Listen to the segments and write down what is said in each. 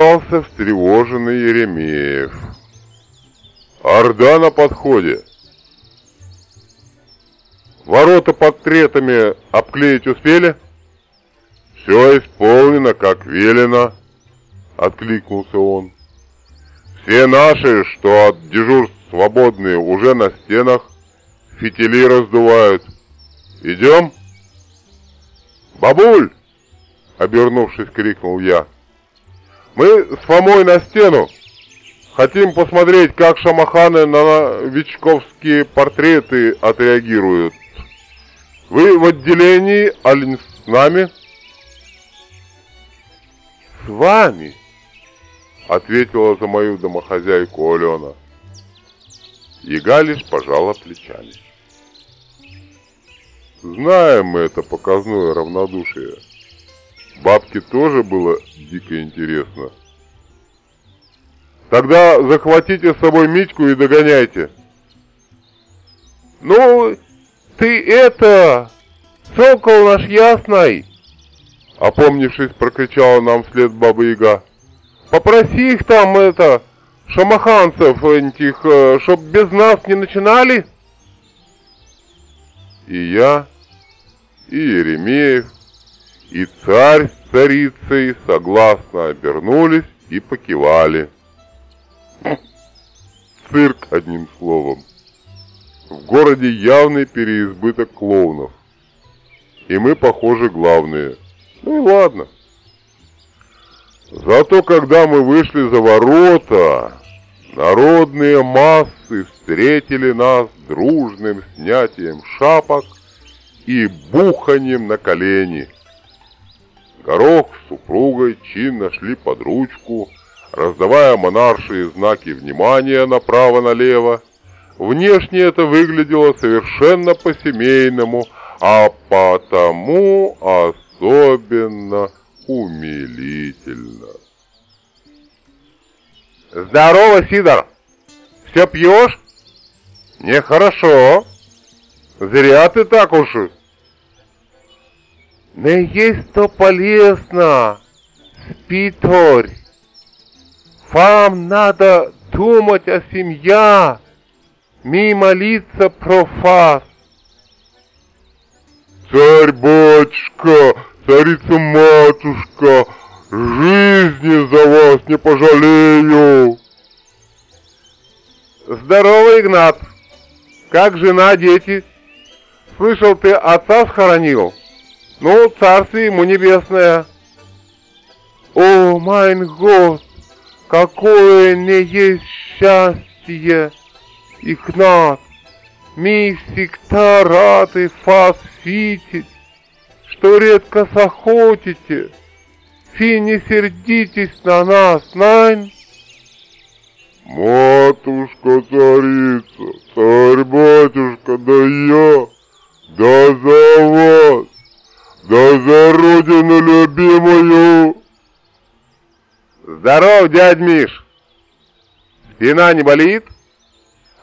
Остался встревоженный Еремеев. Орда на подходе. Ворота портретами обклеить успели? Все исполнено, как велено, откликнулся он. Все наши, что от дежурств свободные, уже на стенах, фитили раздувают. Идем? Бабуль! Обернувшись, крикнул я. Мы с Фомой на стену. Хотим посмотреть, как шамаханы на новичковские портреты отреагируют. Вы в отделении, аль с нами? С вами, ответила за мою домохозяйку Алена. Яга лишь пожала плечами. Знаем мы это показное равнодушие. Бабке тоже было дико интересно. Тогда захватите с собой Митьку и догоняйте. Ну, ты это... Сокол наш ясный! Опомнившись, прокричала нам вслед Баба Яга. Попроси их там, это, шамаханцев этих, э, чтоб без нас не начинали. И я, и Еремеев, и царь с царицей согласно обернулись и покивали. Цирк, одним словом. В городе явный переизбыток клоунов. И мы, похоже, главные. Ну и ладно. Зато когда мы вышли за ворота, народные массы встретили нас дружным снятием шапок и буханием на колени. Горох с супругой чинно шли под ручку, раздавая монаршие знаки внимания направо-налево. Внешне это выглядело совершенно по-семейному, а потому особенно умилительно. Здорово, Сидор! Все пьешь? Нехорошо. Зря ты так уж. Не есть то полезно, спиторь. Вам надо думать о семье, ми молиться про фас. Царь-батюшка, царица-матушка, жизни за вас не пожалею. Здорово, Игнат. Как жена, дети? Слышал, ты отца схоронил? Ну, царствие ему небесное. О, майн Год, какое не есть счастье, Игнат! Мы всегда рады вас видеть, что редко захотите. Фи, не сердитесь на нас, нань. Матушка-царица, царь-батюшка, да я, да за вас, да за родину любимую. Здоров, дядь Миш! Спина не болит?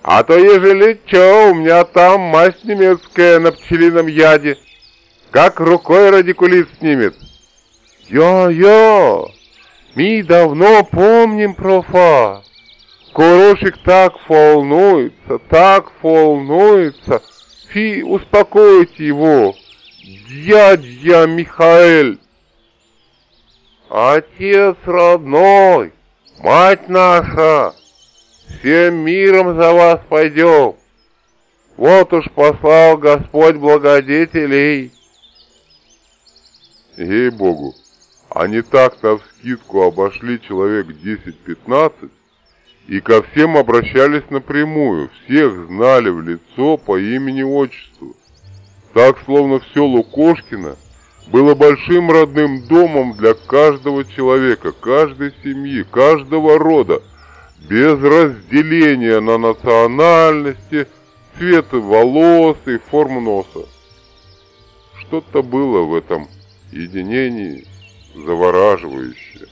А то ежели чё, у меня там мазь немецкая на пчелином яде. Как рукой радикулит снимет. Йо-йо, мы давно помним про фа. Корошек так волнуется, так волнуется. Фи, успокойте его. Дядя Михаэль. Отец родной, мать наша, всем миром за вас пойдем. Вот уж послал Господь благодетелей. Ей-богу, они так-то вскидку обошли человек 10-15 и ко всем обращались напрямую, всех знали в лицо по имени-отчеству. Так, словно все Лукошкино было большим родным домом для каждого человека, каждой семьи, каждого рода, без разделения на национальности, цвет волос и форму носа. Что-то было в этом единении завораживающее,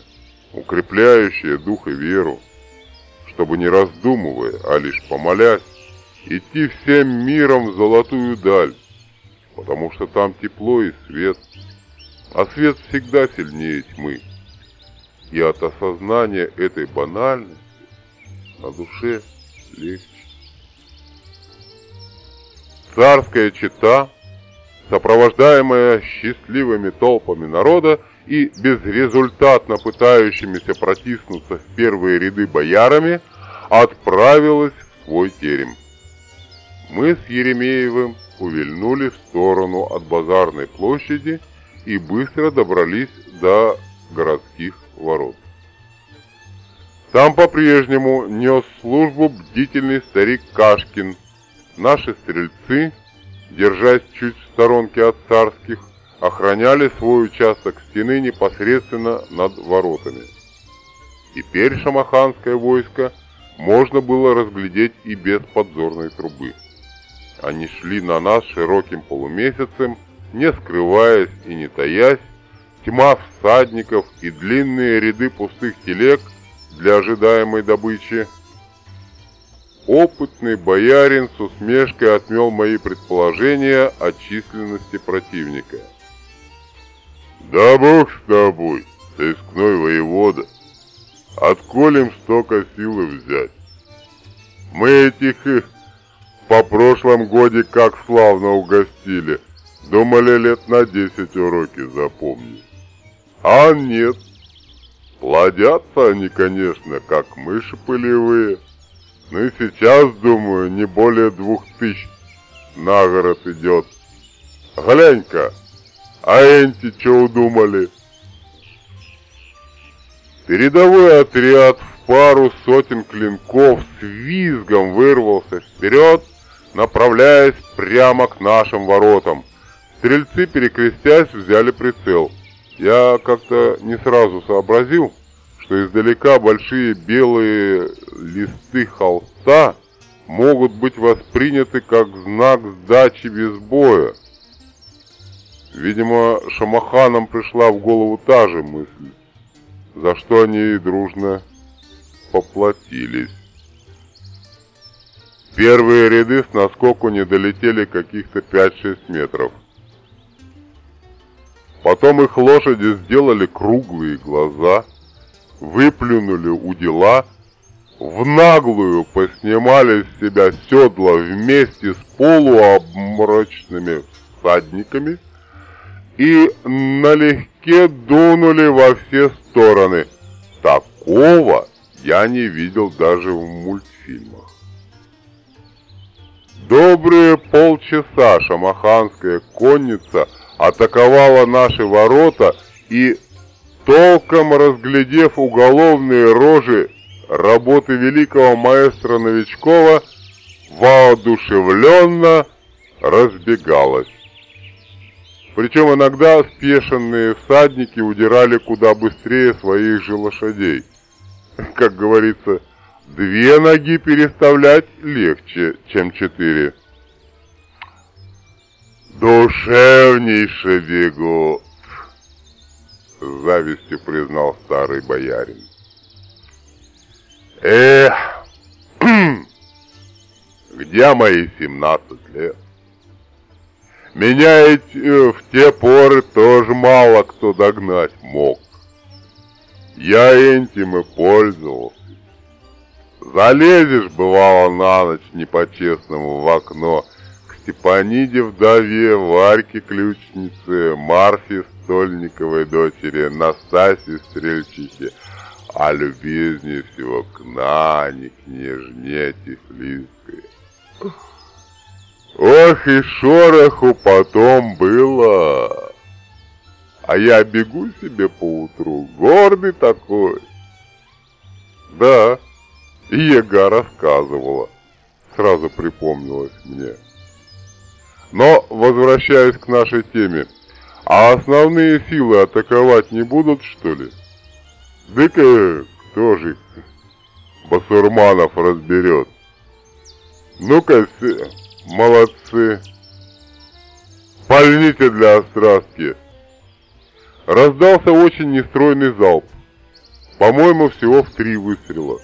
укрепляющее дух и веру, чтобы не раздумывая, а лишь помолясь, идти всем миром в золотую даль, потому что там тепло и свет, а свет всегда сильнее тьмы. И от осознания этой банальности на душе легче. Царская чета, сопровождаемая счастливыми толпами народа и безрезультатно пытающимися протиснуться в первые ряды боярами, отправилась в свой терем. Мы с Еремеевым увильнули в сторону от базарной площади и быстро добрались до городских ворот. Там по-прежнему нес службу бдительный старик Кашкин. Наши стрельцы, держась чуть в сторонке от царских, охраняли свой участок стены непосредственно над воротами. Теперь шамаханское войско можно было разглядеть и без подзорной трубы. Они шли на нас широким полумесяцем, не скрываясь и не таясь, тьма всадников и длинные ряды пустых телег для ожидаемой добычи. Опытный боярин с усмешкой отмел мои предположения о численности противника. «Да бог с тобой, сыскной воевода! Отколь им столько силы взять? Мы этих их по прошлом годе как славно угостили!» Думали лет на десять уроки запомнить. А нет. Плодятся они, конечно, как мыши пылевые. Ну и сейчас, думаю, не более двух тысяч на город идет. Глянь-ка, а энти что удумали? Передовой отряд в пару сотен клинков с визгом вырвался вперед, направляясь прямо к нашим воротам. Стрельцы, перекрестясь, взяли прицел. Я как-то не сразу сообразил, что издалека большие белые листы холста могут быть восприняты как знак сдачи без боя. Видимо, шамаханам пришла в голову та же мысль, за что они дружно поплатились. Первые ряды с наскоку не долетели каких-то 5-6 метров. Потом их лошади сделали круглые глаза, выплюнули у дела, в наглую поснимали с себя седла вместе с полуобморочными всадниками и налегке дунули во все стороны. Такого я не видел даже в мультфильмах. Добрые полчаса шамаханская конница – атаковала наши ворота и, толком разглядев уголовные рожи работы великого маэстро Новичкова, воодушевленно разбегалась. Причем иногда спешенные всадники удирали куда быстрее своих же лошадей. Как говорится, две ноги переставлять легче, чем четыре. «Душевнейше бегу!» — с завистью признал старый боярин. «Эх, где мои семнадцать лет? Меня ведь э, в те поры тоже мало кто догнать мог. Я этим и пользовался. Залезешь, бывало, на ночь не по-честному в окно — Степаниде вдове, Варьке ключнице, Марфе Стольниковой дочери, Настасье Стрельчихе, а любезнее всего к Нане, княжне Тифлисской. Ох и шороху потом было. А я бегу себе поутру, гордый такой. Да, и Ега рассказывала, сразу припомнилось мне. Но, возвращаясь к нашей теме, а основные силы атаковать не будут, что ли? Да-ка, кто же басурманов разберет? Ну-ка, молодцы. Пальните для острастки. Раздался очень нестройный залп. По-моему, всего в три выстрела.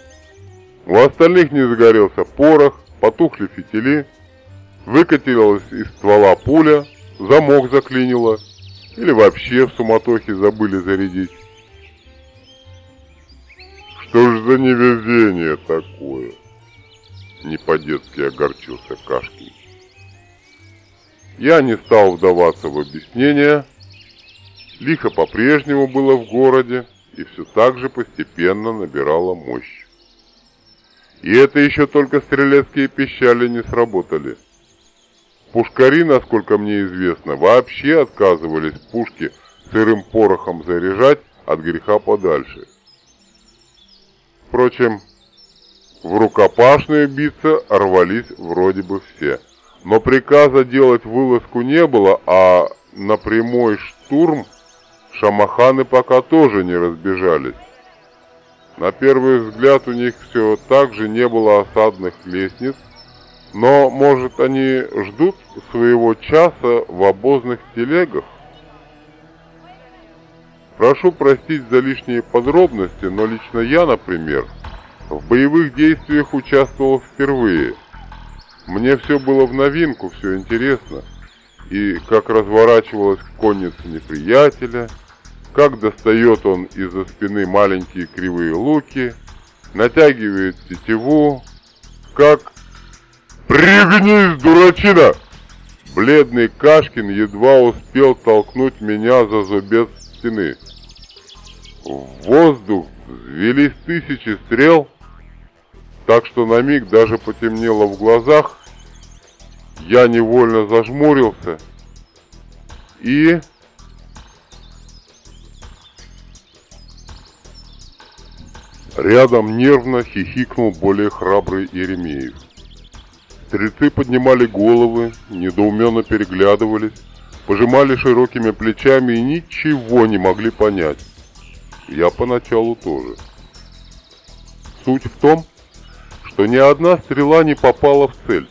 У остальных не загорелся порох, потухли фитили, Выкатилась из ствола пуля, замок заклинило, или вообще в суматохе забыли зарядить. Что ж за невезение такое? Не по-детски огорчился Кашкин. Я не стал вдаваться в объяснения. Лихо по-прежнему было в городе и все так же постепенно набирало мощь. И это еще только стрелецкие пищали не сработали. Пушкари, насколько мне известно, вообще отказывались пушки сырым порохом заряжать от греха подальше. Впрочем, в рукопашную биться рвались вроде бы все. Но приказа делать вылазку не было, а на прямой штурм шамаханы пока тоже не разбежались. На первый взгляд у них все так же не было осадных лестниц, но, может, они ждут своего часа в обозных телегах? Прошу простить за лишние подробности, но лично я, например, в боевых действиях участвовал впервые. Мне все было в новинку, все интересно. И как разворачивалась конница неприятеля, как достает он из-за спины маленькие кривые луки, натягивает тетиву, как... «Пригнись, дурачина!» Бледный Кашкин едва успел толкнуть меня за зубец стены. В воздух взвелись тысячи стрел, так что на миг даже потемнело в глазах. Я невольно зажмурился и Рядом нервно хихикнул более храбрый Еремеев. Стрельцы поднимали головы, недоуменно переглядывались, пожимали широкими плечами и ничего не могли понять. Я поначалу тоже. Суть в том, что ни одна стрела не попала в цель.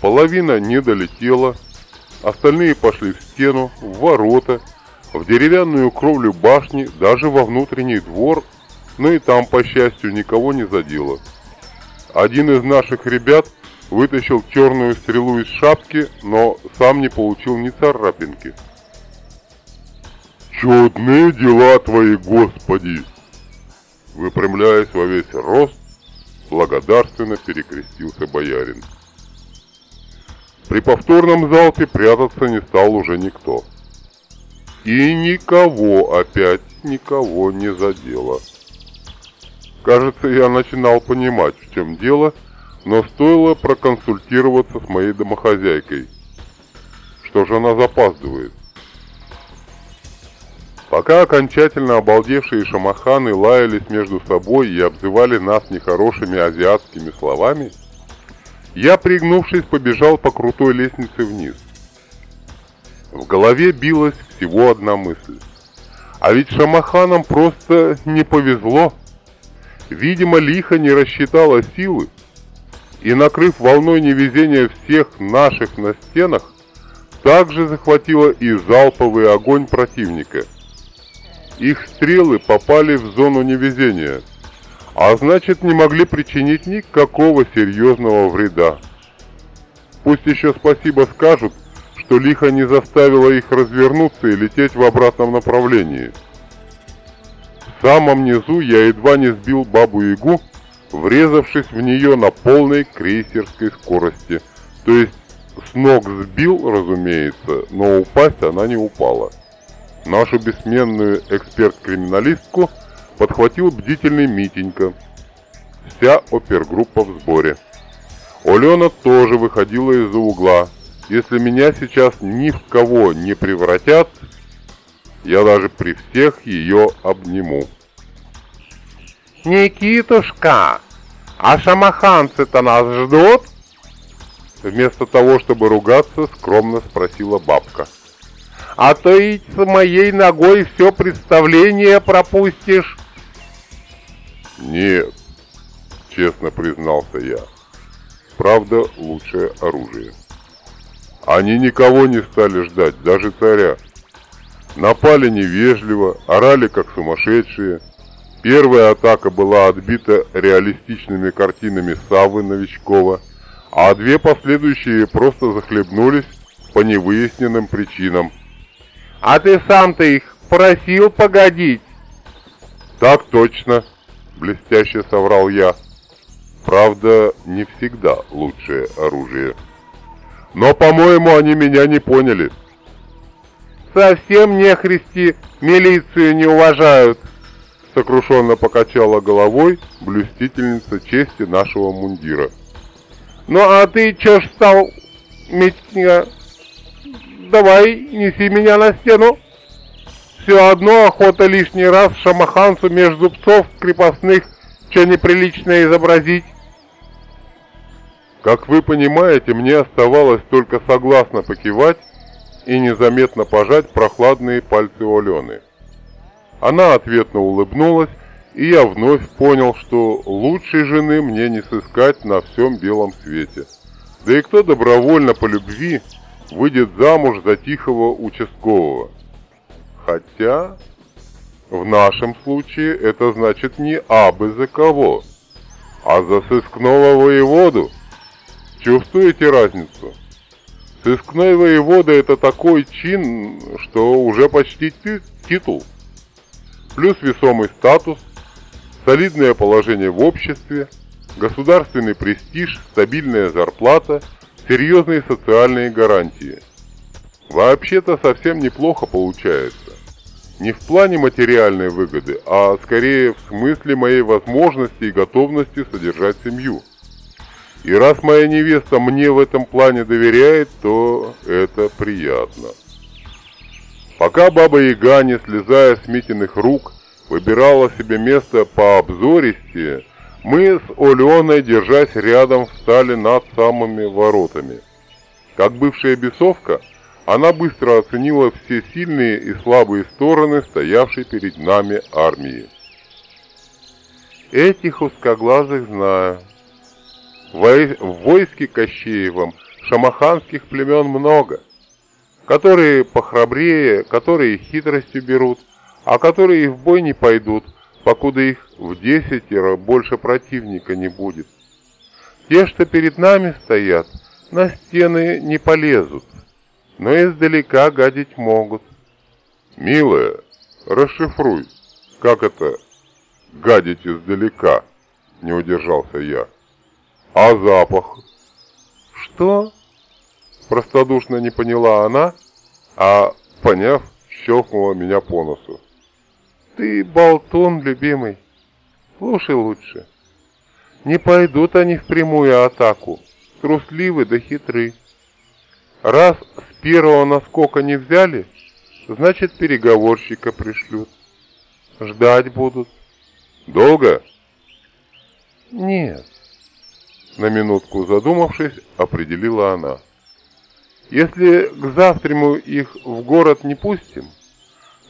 Половина не долетела, остальные пошли в стену, в ворота, в деревянную кровлю башни, даже во внутренний двор но и там, по счастью, никого не задело. Один из наших ребят вытащил черную стрелу из шапки, но сам не получил ни царапинки. «Чудные дела твои, Господи!» Выпрямляясь во весь рост, благодарственно перекрестился боярин. При повторном залпе прятаться не стал уже никто. И никого опять никого не задело. Кажется, я начинал понимать, в чем дело, но стоило проконсультироваться с моей домохозяйкой. Что же она запаздывает? Пока окончательно обалдевшие шамаханы лаялись между собой и обзывали нас нехорошими азиатскими словами, я, пригнувшись, побежал по крутой лестнице вниз. В голове билась всего одна мысль. А ведь шамаханам просто не повезло. Видимо, лихо не рассчитала силы, и, накрыв волной невезения всех наших на стенах, также захватила и залповый огонь противника. Их стрелы попали в зону невезения, а значит не могли причинить никакого серьезного вреда. Пусть еще спасибо скажут, что лихо не заставила их развернуться и лететь в обратном направлении. Самом низу я едва не сбил бабу-ягу, врезавшись в нее на полной крейсерской скорости. То есть с ног сбил, разумеется, но упасть она не упала. Нашу бессменную эксперт-криминалистку подхватил бдительный Митенька. Вся опергруппа в сборе. Олена тоже выходила из-за угла. Если меня сейчас ни в кого не превратят, я даже при всех ее обниму. «Никитушка, а шамаханцы-то нас ждут?» Вместо того, чтобы ругаться, скромно спросила бабка. «А то ведь с моей ногой все представление пропустишь!» «Нет», — честно признался я. «Правда, лучшее оружие». Они никого не стали ждать, даже царя. Напали невежливо, орали как сумасшедшие. Первая атака была отбита реалистичными картинами Савы Новичкова, а две последующие просто захлебнулись по невыясненным причинам. «А ты сам-то их просил погодить?» «Так точно», — блестяще соврал я. Правда, не всегда лучшее оружие. Но, по-моему, они меня не поняли. Совсем не христи милицию не уважают. Сокрушенно покачала головой блюстительница чести нашего мундира. Ну а ты чё ж стал, Митька? Давай, неси меня на стену. Все одно охота лишний раз шамаханцу между зубцов крепостных что неприличное изобразить. Как вы понимаете, мне оставалось только согласно покивать и незаметно пожать прохладные пальцы Алены. Она ответно улыбнулась, и я вновь понял, что лучшей жены мне не сыскать на всем белом свете. Да и кто добровольно по любви выйдет замуж за тихого участкового? Хотя, в нашем случае это значит не абы за кого, а за сыскного воеводу. Чувствуете разницу? Сыскной воевода это такой чин, что уже почти титул. Плюс весомый статус, солидное положение в обществе, государственный престиж, стабильная зарплата, серьезные социальные гарантии. Вообще-то совсем неплохо получается. Не в плане материальной выгоды, а скорее в смысле моей возможности и готовности содержать семью. И раз моя невеста мне в этом плане доверяет, то это приятно. Пока баба Яга, не слезая с Митиных рук, выбирала себе место по обзористее, мы с Оленой, держась рядом, встали над самыми воротами. Как бывшая бесовка, она быстро оценила все сильные и слабые стороны стоявшей перед нами армии. Этих узкоглазых знаю, в войске Кощеевом шамаханских племен много, которые похрабрее, которые хитростью берут, а которые и в бой не пойдут, покуда их в десятеро больше противника не будет. Те, что перед нами стоят, на стены не полезут, но издалека гадить могут. Милая, расшифруй, как это гадить издалека, не удержался я. А запах? Что? Простодушно не поняла она, а, поняв, щелкнула меня по носу. Ты болтун, любимый. Слушай лучше. Не пойдут они в прямую атаку. Трусливы да хитры. Раз с первого наскока не взяли, значит переговорщика пришлют. Ждать будут. Долго? Нет. На минутку задумавшись, определила она. Если к завтраму их в город не пустим,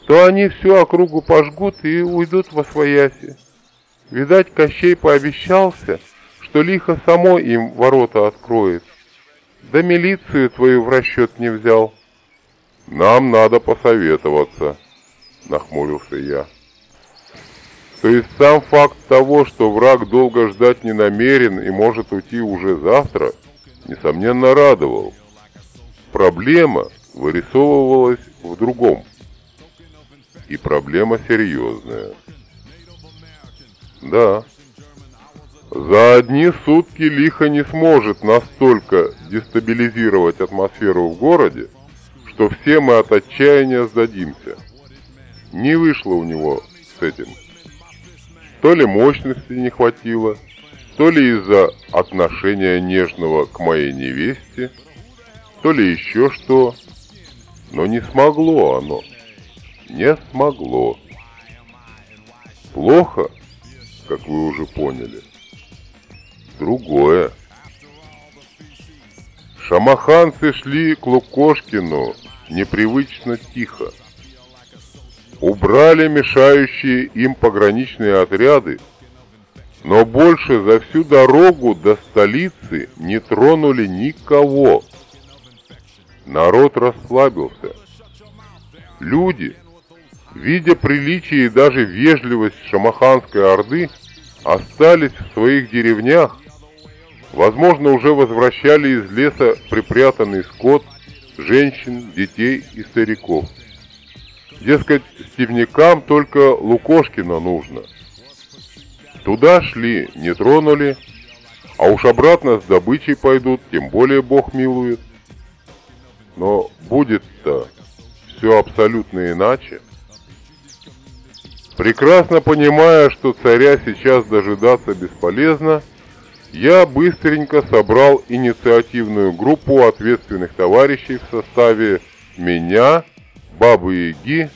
то они всю округу пожгут и уйдут во свояси. Видать, Кощей пообещался, что лихо само им ворота откроет. Да милицию твою в расчет не взял. Нам надо посоветоваться, нахмурился я. То есть сам факт того, что враг долго ждать не намерен и может уйти уже завтра, несомненно радовал. Проблема вырисовывалась в другом. И проблема серьезная. Да, за одни сутки лихо не сможет настолько дестабилизировать атмосферу в городе, что все мы от отчаяния сдадимся. Не вышло у него с этим. То ли мощности не хватило, то ли из-за отношения нежного к моей невесте, то ли еще что. Но не смогло оно. Не смогло. Плохо, как вы уже поняли. Другое. Шамаханцы шли к Лукошкину непривычно тихо убрали мешающие им пограничные отряды, но больше за всю дорогу до столицы не тронули никого. Народ расслабился. Люди, видя приличие и даже вежливость шамаханской орды, остались в своих деревнях, возможно, уже возвращали из леса припрятанный скот, женщин, детей и стариков. Дескать, стивникам только Лукошкина нужно. Туда шли, не тронули, а уж обратно с добычей пойдут, тем более Бог милует. Но будет-то все абсолютно иначе. Прекрасно понимая, что царя сейчас дожидаться бесполезно, я быстренько собрал инициативную группу ответственных товарищей в составе меня, Бабы-Яги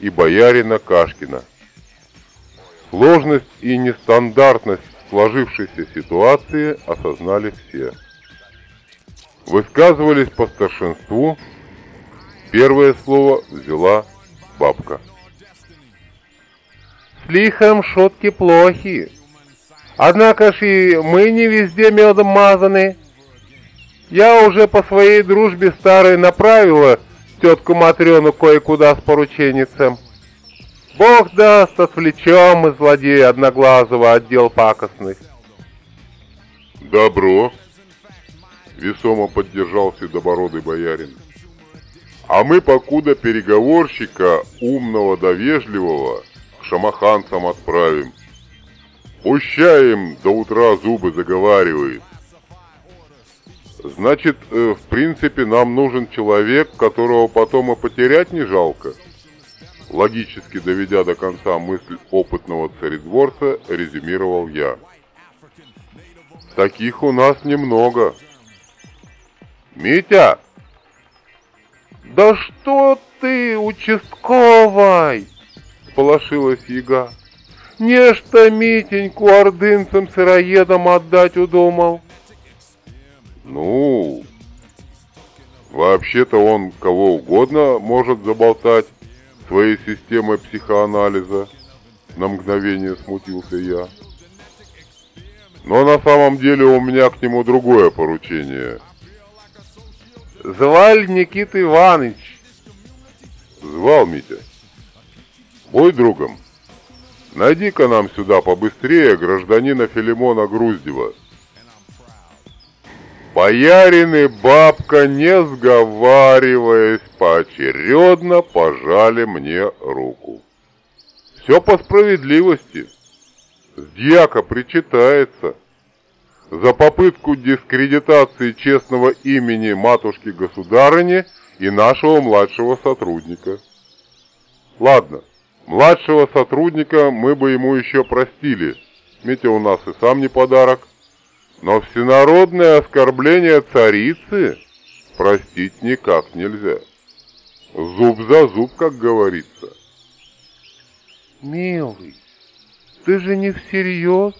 и боярина Кашкина. Сложность и нестандартность сложившейся ситуации осознали все. Высказывались по старшинству. Первое слово взяла бабка. Слихом шутки плохи. Однако ж и мы не везде медом мазаны. Я уже по своей дружбе старой направила тетку Матрёну кое-куда с порученицем. Бог даст, отвлечем мы злодея Одноглазого отдел пакостных. Добро, весомо поддержал седобородый боярин. А мы покуда переговорщика, умного да вежливого, к шамаханцам отправим. Пущаем до утра зубы заговаривает. Значит, э, в принципе, нам нужен человек, которого потом и потерять не жалко. Логически доведя до конца мысль опытного царедворца, резюмировал я. Таких у нас немного. Митя! Да что ты, участковый? Сполошилась яга. Нечто Митеньку ордынцам-сыроедам отдать удумал. Ну, вообще-то он кого угодно может заболтать своей системой психоанализа. На мгновение смутился я. Но на самом деле у меня к нему другое поручение. Звали Никита Иванович. Звал Митя. Будь другом. Найди-ка нам сюда побыстрее гражданина Филимона Груздева. Боярин бабка, не сговариваясь, поочередно пожали мне руку. Все по справедливости. С причитается. За попытку дискредитации честного имени матушки-государыни и нашего младшего сотрудника. Ладно, младшего сотрудника мы бы ему еще простили. Митя у нас и сам не подарок. Но всенародное оскорбление царицы простить никак нельзя. Зуб за зуб, как говорится. Милый, ты же не всерьез?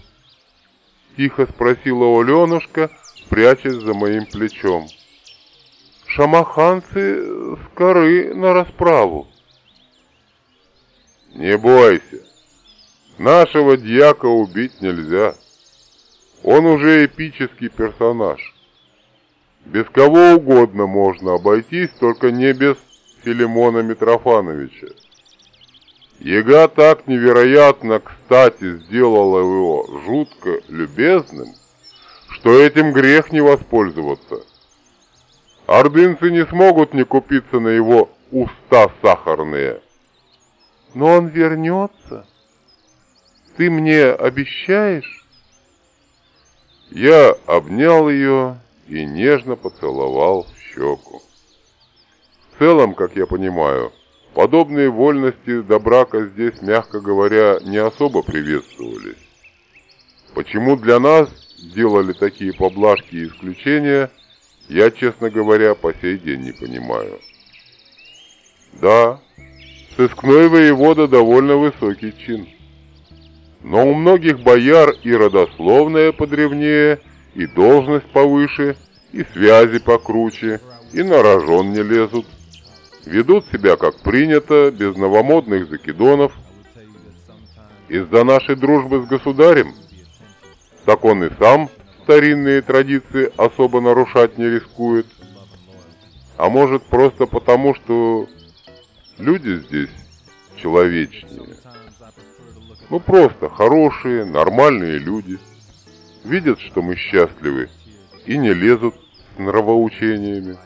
Тихо спросила Аленушка, прячась за моим плечом. Шамаханцы скоры на расправу. Не бойся, нашего дьяка убить нельзя. Он уже эпический персонаж. Без кого угодно можно обойтись, только не без Филимона Митрофановича. Яга так невероятно кстати сделала его жутко любезным, что этим грех не воспользоваться. Ордынцы не смогут не купиться на его уста сахарные. Но он вернется. Ты мне обещаешь? Я обнял ее и нежно поцеловал в щеку. В целом, как я понимаю, подобные вольности до брака здесь, мягко говоря, не особо приветствовались. Почему для нас делали такие поблажки и исключения, я, честно говоря, по сей день не понимаю. Да, сыскной воевода довольно высокий чин. Но у многих бояр и родословная подревнее, и должность повыше, и связи покруче, и на рожон не лезут. Ведут себя как принято, без новомодных закидонов. Из-за нашей дружбы с государем? Так он и сам старинные традиции особо нарушать не рискует. А может просто потому, что люди здесь человечнее. Ну просто хорошие, нормальные люди. Видят, что мы счастливы и не лезут с нравоучениями.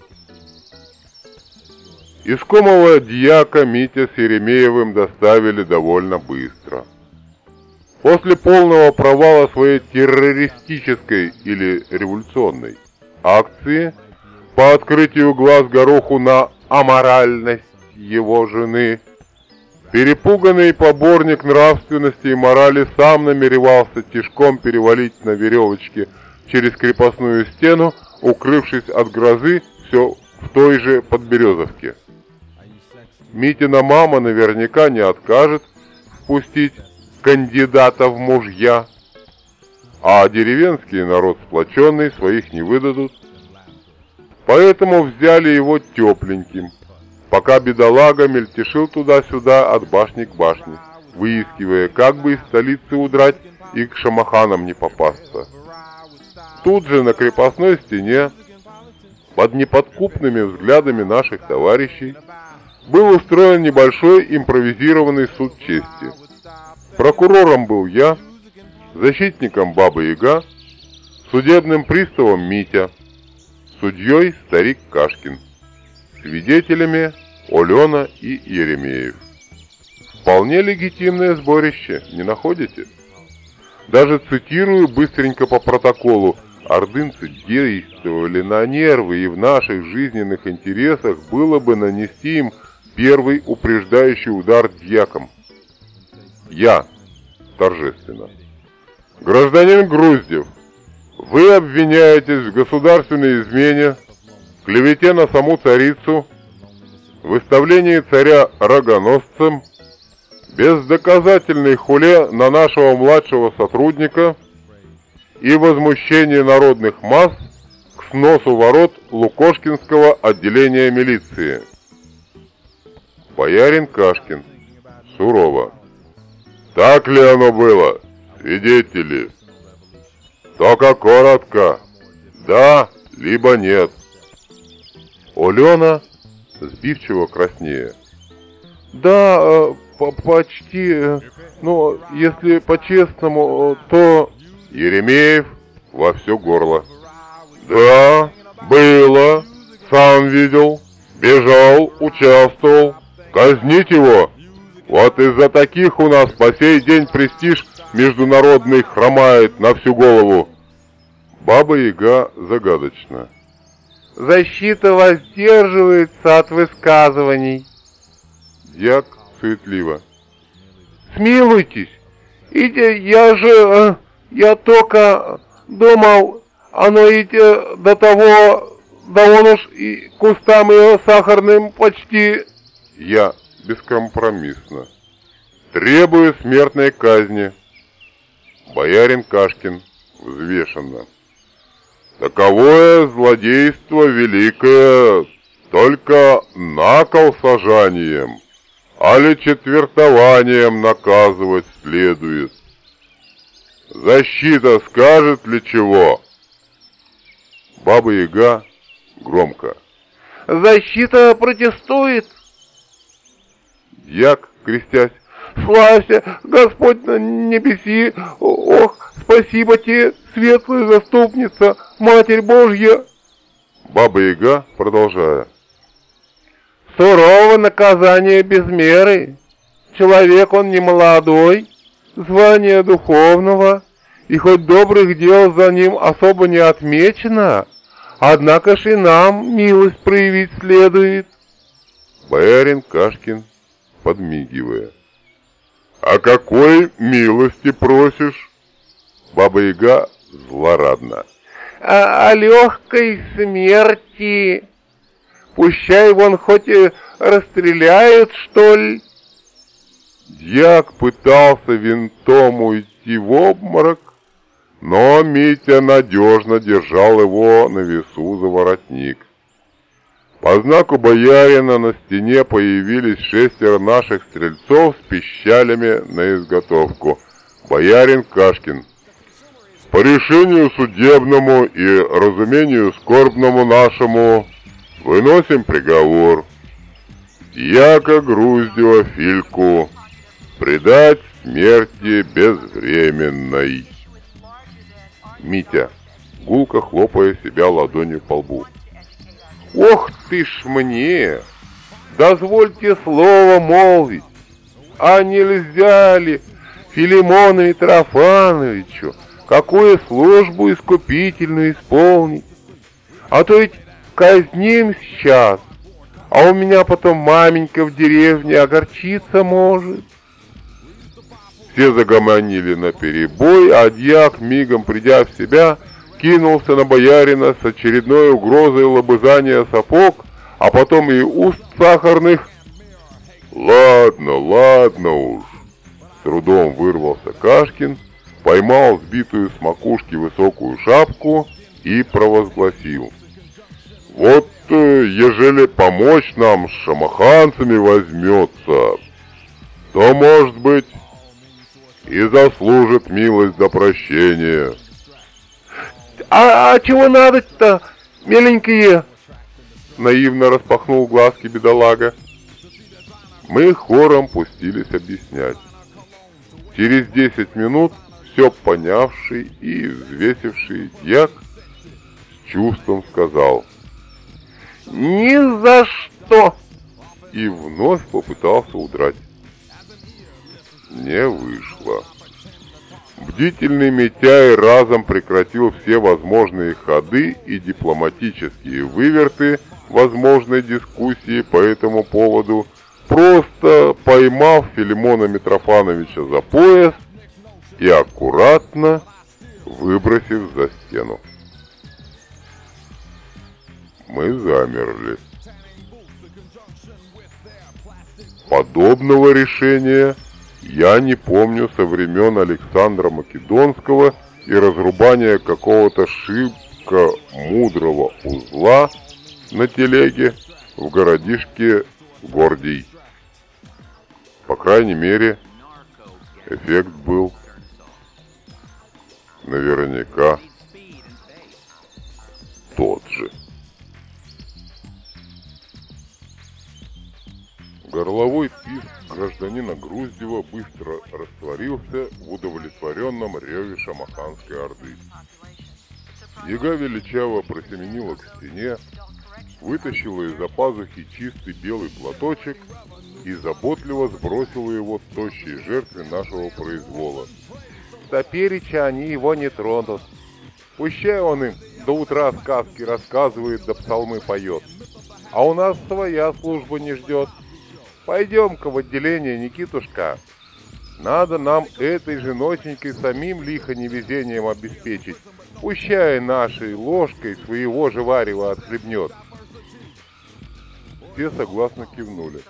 Искомого дьяка Митя с Еремеевым доставили довольно быстро. После полного провала своей террористической или революционной акции по открытию глаз Гороху на аморальность его жены, перепуганный поборник нравственности и морали сам намеревался тяжком перевалить на веревочке через крепостную стену, укрывшись от грозы все в той же Подберезовке. Митина мама наверняка не откажет впустить кандидата в мужья, а деревенский народ сплоченный своих не выдадут. Поэтому взяли его тепленьким, пока бедолага мельтешил туда-сюда от башни к башне, выискивая, как бы из столицы удрать и к шамаханам не попасться. Тут же на крепостной стене, под неподкупными взглядами наших товарищей, был устроен небольшой импровизированный суд чести. Прокурором был я, защитником Баба Яга, судебным приставом Митя, судьей старик Кашкин, свидетелями Олена и Еремеев. Вполне легитимное сборище, не находите? Даже цитирую быстренько по протоколу, ордынцы действовали на нервы, и в наших жизненных интересах было бы нанести им первый упреждающий удар дьяком. Я, торжественно. Гражданин Груздев, вы обвиняетесь в государственной измене, клевете на саму царицу, выставлении царя рогоносцем, бездоказательной хуле на нашего младшего сотрудника и возмущении народных масс к сносу ворот Лукошкинского отделения милиции. Боярин Кашкин. Сурово. Так ли оно было, свидетели? Только коротко. Да, либо нет. Олена сбивчиво краснее. Да, э, по почти, э, но если по-честному, то... Еремеев во все горло. Да, было, сам видел, бежал, участвовал. Казнить его? Вот из-за таких у нас по сей день престиж международный хромает на всю голову. Баба-яга загадочно. Защита воздерживается от высказываний. Дьяк суетливо. Смилуйтесь, иди, я же, э, я только думал, оно идти до того, да он уж и кустам ее сахарным почти... Я бескомпромиссно. Требую смертной казни. Боярин Кашкин взвешенно. Таковое злодейство великое только накол сажанием, а ли четвертованием наказывать следует. Защита скажет ли чего? Баба-яга громко. Защита протестует. Дьяк, крестясь. Славься, Господь на небеси, ох, спасибо тебе, светлая заступница, Матерь Божья. Баба-яга, продолжая. Сурово наказание без меры. Человек он не молодой, звание духовного, и хоть добрых дел за ним особо не отмечено, однако ж и нам милость проявить следует. Боярин Кашкин подмигивая. «А какой милости просишь?» Баба-яга злорадно. «А, «О легкой смерти. Пущай вон хоть и расстреляют, что ли?» Дьяк пытался винтом уйти в обморок, но Митя надежно держал его на весу за воротник. По знаку боярина на стене появились шестеро наших стрельцов с пищалями на изготовку. Боярин Кашкин. По решению судебному и разумению скорбному нашему выносим приговор. Яко Груздева Фильку предать смерти безвременной. Митя, гулко хлопая себя ладонью по лбу. Ох ты ж мне! Дозвольте слово молвить, а нельзя ли, Филимону Митрофановичу, какую службу искупительную исполнить. А то ведь казним сейчас, а у меня потом маменька в деревне огорчиться может. Все загомонили на перебой, а дьяк, мигом придя в себя, кинулся на боярина с очередной угрозой лобызания сапог, а потом и уст сахарных. «Ладно, ладно уж!» С трудом вырвался Кашкин, поймал сбитую с макушки высокую шапку и провозгласил. «Вот, э, ежели помочь нам с шамаханцами возьмется, то, может быть, и заслужит милость за прощение». «А, а чего надо-то, миленькие?» Наивно распахнул глазки бедолага. Мы хором пустились объяснять. Через десять минут все понявший и взвесивший дьяк с чувством сказал «Ни за что!» и вновь попытался удрать. Не вышло. Бдительный Митяй разом прекратил все возможные ходы и дипломатические выверты возможной дискуссии по этому поводу, просто поймав Филимона Митрофановича за пояс и аккуратно выбросив за стену. Мы замерли. Подобного решения я не помню со времен Александра Македонского и разрубания какого-то шибко мудрого узла на телеге в городишке Гордий. По крайней мере, эффект был наверняка тот же. Горловой писк гражданина Груздева быстро растворился в удовлетворенном реве шамаханской орды. Яга величаво просеменила к стене, вытащила из-за пазухи чистый белый платочек и заботливо сбросила его тощей жертве нашего произвола. Топереча они его не тронут. Пущай он им до утра сказки рассказывает да псалмы поет. А у нас своя служба не ждет. Пойдем-ка в отделение, Никитушка. Надо нам этой же ноченькой самим лихо невезением обеспечить. Пущай нашей ложкой своего же варева отхлебнет. Все согласно кивнули.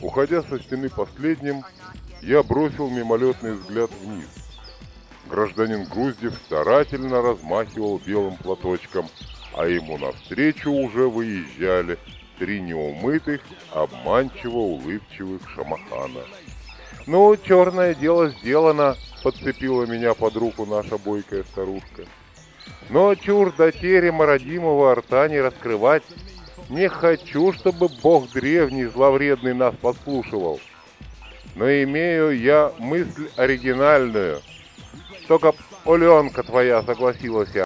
Уходя со стены последним, я бросил мимолетный взгляд вниз. Гражданин Груздев старательно размахивал белым платочком, а ему навстречу уже выезжали три неумытых, обманчиво улыбчивых шамахана. «Ну, черное дело сделано», — подцепила меня под руку наша бойкая старушка. «Но чур до терема родимого рта не раскрывать. Не хочу, чтобы бог древний зловредный нас подслушивал. Но имею я мысль оригинальную. Только Оленка твоя согласилась